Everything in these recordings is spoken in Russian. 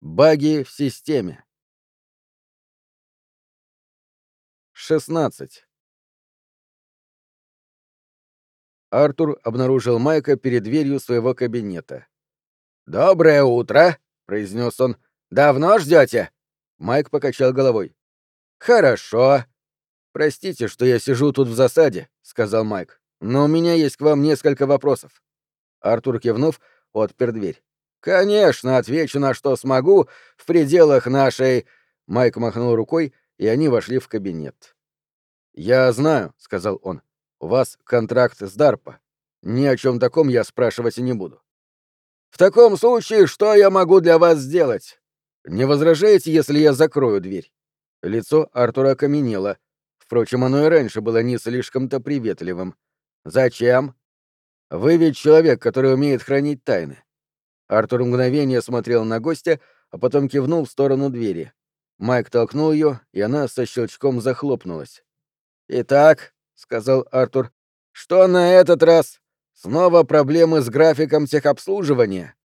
Баги в системе. 16. Артур обнаружил Майка перед дверью своего кабинета. «Доброе утро!» — произнес он. «Давно ждете?» Майк покачал головой. «Хорошо. Простите, что я сижу тут в засаде», — сказал Майк. «Но у меня есть к вам несколько вопросов». Артур кивнув, отпер дверь. «Конечно, отвечу на что смогу в пределах нашей...» Майк махнул рукой, и они вошли в кабинет. «Я знаю», — сказал он, — «у вас контракт с Дарпа. Ни о чем таком я спрашивать не буду». «В таком случае, что я могу для вас сделать?» «Не возражаете, если я закрою дверь?» Лицо Артура окаменело. Впрочем, оно и раньше было не слишком-то приветливым. «Зачем?» «Вы ведь человек, который умеет хранить тайны». Артур мгновение смотрел на гостя, а потом кивнул в сторону двери. Майк толкнул ее, и она со щелчком захлопнулась. «Итак», — сказал Артур, — «что на этот раз? Снова проблемы с графиком техобслуживания?»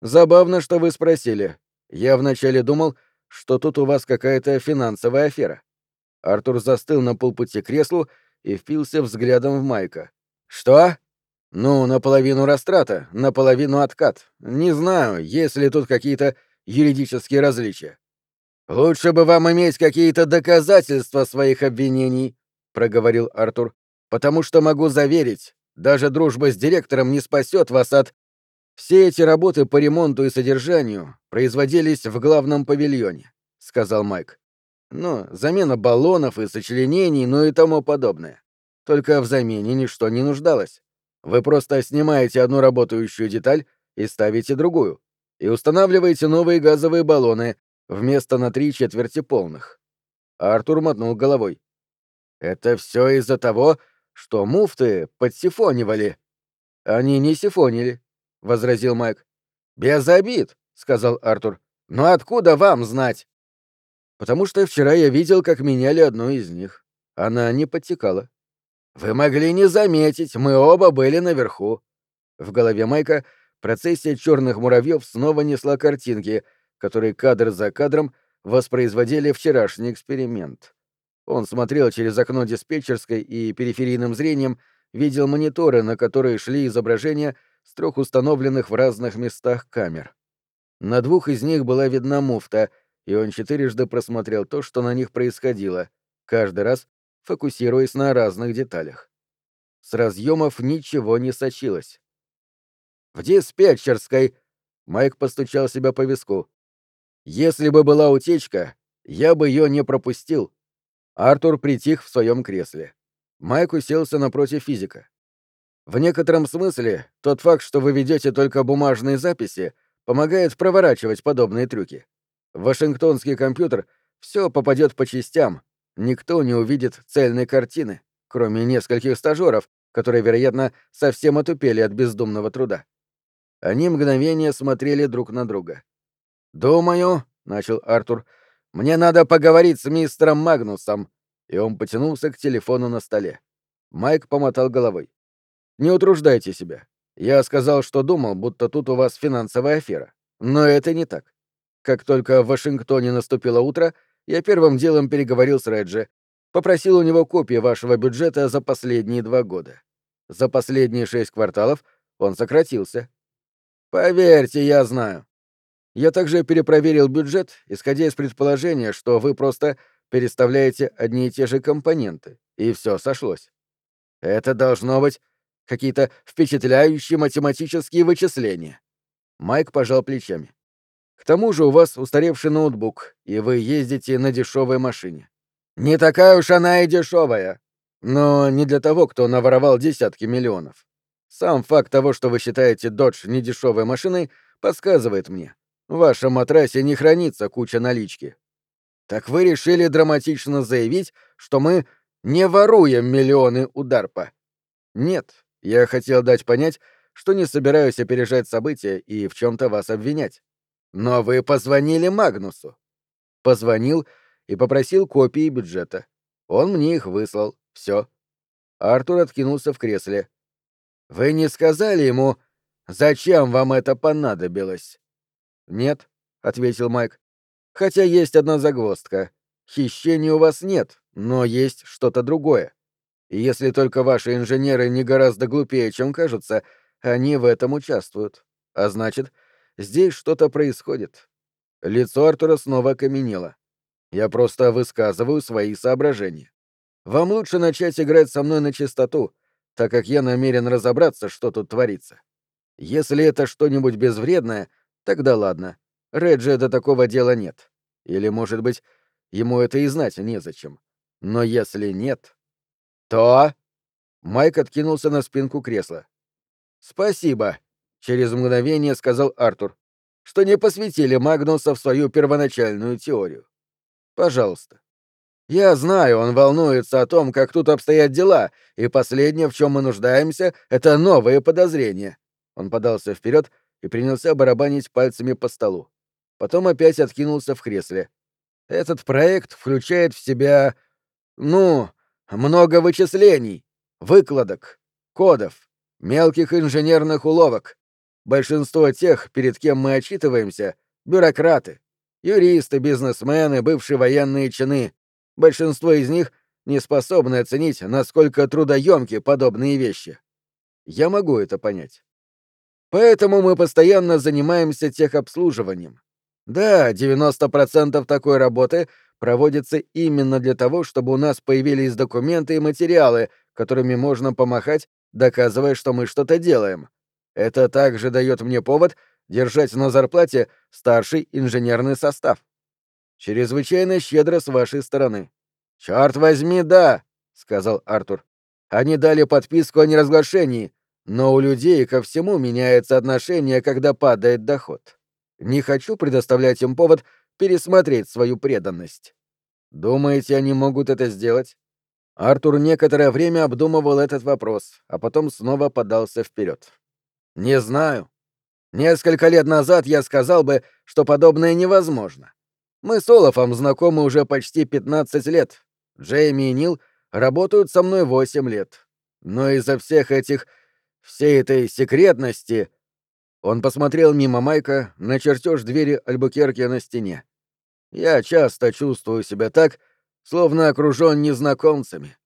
«Забавно, что вы спросили. Я вначале думал, что тут у вас какая-то финансовая афера». Артур застыл на полпути к креслу и впился взглядом в Майка. «Что?» «Ну, наполовину растрата, наполовину откат. Не знаю, есть ли тут какие-то юридические различия». «Лучше бы вам иметь какие-то доказательства своих обвинений», — проговорил Артур, «потому что могу заверить, даже дружба с директором не спасет вас от...» «Все эти работы по ремонту и содержанию производились в главном павильоне», — сказал Майк. «Ну, замена баллонов и сочленений, ну и тому подобное. Только в замене ничто не нуждалось. Вы просто снимаете одну работающую деталь и ставите другую. И устанавливаете новые газовые баллоны вместо на три четверти полных. Артур мотнул головой. Это все из-за того, что муфты подсифонивали. Они не сифонили, возразил Майк. Без обид, сказал Артур. Но откуда вам знать? Потому что вчера я видел, как меняли одну из них. Она не подтекала. «Вы могли не заметить, мы оба были наверху». В голове Майка процессия черных муравьев снова несла картинки, которые кадр за кадром воспроизводили вчерашний эксперимент. Он смотрел через окно диспетчерской и периферийным зрением видел мониторы, на которые шли изображения с трех установленных в разных местах камер. На двух из них была видна муфта, и он четырежды просмотрел то, что на них происходило, каждый раз фокусируясь на разных деталях. С разъемов ничего не сочилось. «В диспетчерской!» — Майк постучал себя по виску. «Если бы была утечка, я бы ее не пропустил». Артур притих в своем кресле. Майк уселся напротив физика. В некотором смысле тот факт, что вы ведете только бумажные записи, помогает проворачивать подобные трюки. Вашингтонский компьютер все попадет по частям, Никто не увидит цельной картины, кроме нескольких стажеров, которые, вероятно, совсем отупели от бездумного труда. Они мгновение смотрели друг на друга. «Думаю», — начал Артур, — «мне надо поговорить с мистером Магнусом». И он потянулся к телефону на столе. Майк помотал головой. «Не утруждайте себя. Я сказал, что думал, будто тут у вас финансовая афера. Но это не так. Как только в Вашингтоне наступило утро, я первым делом переговорил с Реджи, попросил у него копии вашего бюджета за последние два года. За последние шесть кварталов он сократился. Поверьте, я знаю. Я также перепроверил бюджет, исходя из предположения, что вы просто переставляете одни и те же компоненты, и все сошлось. Это должно быть какие-то впечатляющие математические вычисления. Майк пожал плечами. К тому же у вас устаревший ноутбук, и вы ездите на дешевой машине. Не такая уж она и дешевая. Но не для того, кто наворовал десятки миллионов. Сам факт того, что вы считаете Dodge недешевой машиной, подсказывает мне. В вашем матрасе не хранится куча налички. Так вы решили драматично заявить, что мы не воруем миллионы у Дарпа? Нет, я хотел дать понять, что не собираюсь опережать события и в чем-то вас обвинять. Но вы позвонили Магнусу. Позвонил и попросил копии бюджета. Он мне их выслал. Все. Артур откинулся в кресле. Вы не сказали ему, зачем вам это понадобилось? Нет, ответил Майк. Хотя есть одна загвоздка. Хищений у вас нет, но есть что-то другое. И если только ваши инженеры не гораздо глупее, чем кажутся, они в этом участвуют. А значит, здесь что-то происходит. Лицо Артура снова окаменело. Я просто высказываю свои соображения. Вам лучше начать играть со мной на чистоту, так как я намерен разобраться, что тут творится. Если это что-нибудь безвредное, тогда ладно. Реджи до такого дела нет. Или, может быть, ему это и знать незачем. Но если нет, то... Майк откинулся на спинку кресла. «Спасибо», — через мгновение сказал Артур, «что не посвятили Магнуса в свою первоначальную теорию. Пожалуйста. Я знаю, он волнуется о том, как тут обстоят дела, и последнее, в чем мы нуждаемся, это новые подозрения. Он подался вперед и принялся барабанить пальцами по столу. Потом опять откинулся в кресле. Этот проект включает в себя, ну, много вычислений, выкладок, кодов, мелких инженерных уловок. Большинство тех, перед кем мы отчитываемся, бюрократы, юристы, бизнесмены, бывшие военные чины, Большинство из них не способны оценить, насколько трудоемки подобные вещи. Я могу это понять. Поэтому мы постоянно занимаемся техобслуживанием. Да, 90% такой работы проводится именно для того, чтобы у нас появились документы и материалы, которыми можно помахать, доказывая, что мы что-то делаем. Это также дает мне повод держать на зарплате старший инженерный состав. Чрезвычайно щедро с вашей стороны. Черт возьми, да, сказал Артур. Они дали подписку о неразглашении, но у людей ко всему меняется отношение, когда падает доход. Не хочу предоставлять им повод пересмотреть свою преданность. Думаете, они могут это сделать? Артур некоторое время обдумывал этот вопрос, а потом снова подался вперед. Не знаю. Несколько лет назад я сказал бы, что подобное невозможно. Мы с Олафом знакомы уже почти 15 лет. Джейми и Нил работают со мной 8 лет. Но из-за всех этих... всей этой секретности... Он посмотрел мимо Майка на чертеж двери Альбукерки на стене. Я часто чувствую себя так, словно окружен незнакомцами.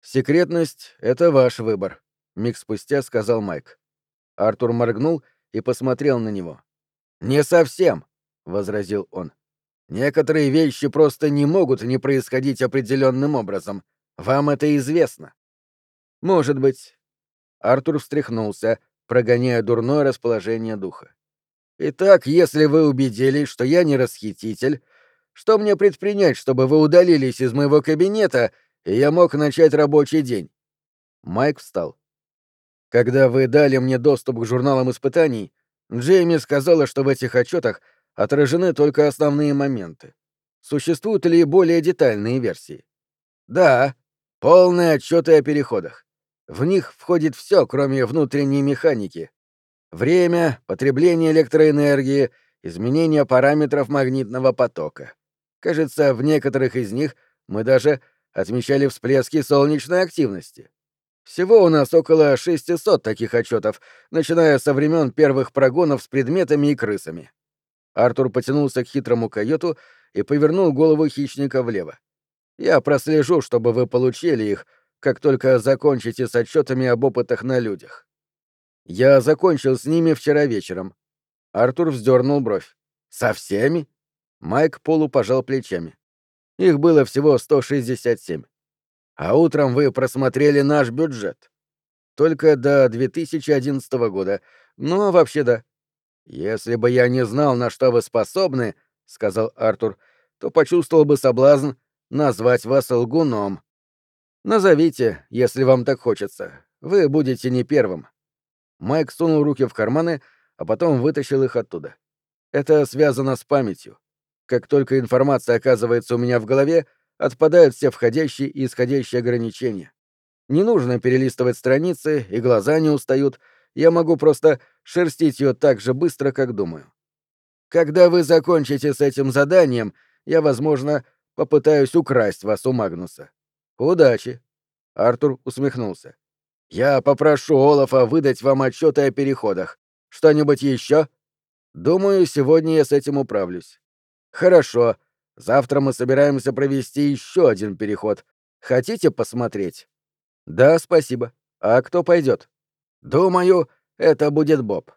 Секретность — это ваш выбор, миг спустя сказал Майк. Артур моргнул и посмотрел на него. Не совсем, возразил он. Некоторые вещи просто не могут не происходить определенным образом. Вам это известно. Может быть. Артур встряхнулся, прогоняя дурное расположение духа. Итак, если вы убедились, что я не расхититель, что мне предпринять, чтобы вы удалились из моего кабинета, и я мог начать рабочий день? Майк встал. Когда вы дали мне доступ к журналам испытаний, Джейми сказала, что в этих отчетах отражены только основные моменты. Существуют ли более детальные версии? Да, полные отчеты о переходах. В них входит все, кроме внутренней механики. Время, потребление электроэнергии, изменение параметров магнитного потока. Кажется, в некоторых из них мы даже отмечали всплески солнечной активности. Всего у нас около 600 таких отчетов, начиная со времен первых прогонов с предметами и крысами. Артур потянулся к хитрому койоту и повернул голову хищника влево. «Я прослежу, чтобы вы получили их, как только закончите с отчетами об опытах на людях». «Я закончил с ними вчера вечером». Артур вздернул бровь. «Со всеми?» Майк полу пожал плечами. «Их было всего 167. А утром вы просмотрели наш бюджет. Только до 2011 года. Но вообще да. «Если бы я не знал, на что вы способны, — сказал Артур, — то почувствовал бы соблазн назвать вас лгуном. Назовите, если вам так хочется. Вы будете не первым». Майк сунул руки в карманы, а потом вытащил их оттуда. Это связано с памятью. Как только информация оказывается у меня в голове, отпадают все входящие и исходящие ограничения. Не нужно перелистывать страницы, и глаза не устают — я могу просто шерстить ее так же быстро, как думаю. Когда вы закончите с этим заданием, я, возможно, попытаюсь украсть вас у Магнуса. Удачи. Артур усмехнулся. Я попрошу Олафа выдать вам отчеты о переходах. Что-нибудь еще? Думаю, сегодня я с этим управлюсь. Хорошо. Завтра мы собираемся провести еще один переход. Хотите посмотреть? Да, спасибо. А кто пойдет? Думаю, это будет Боб.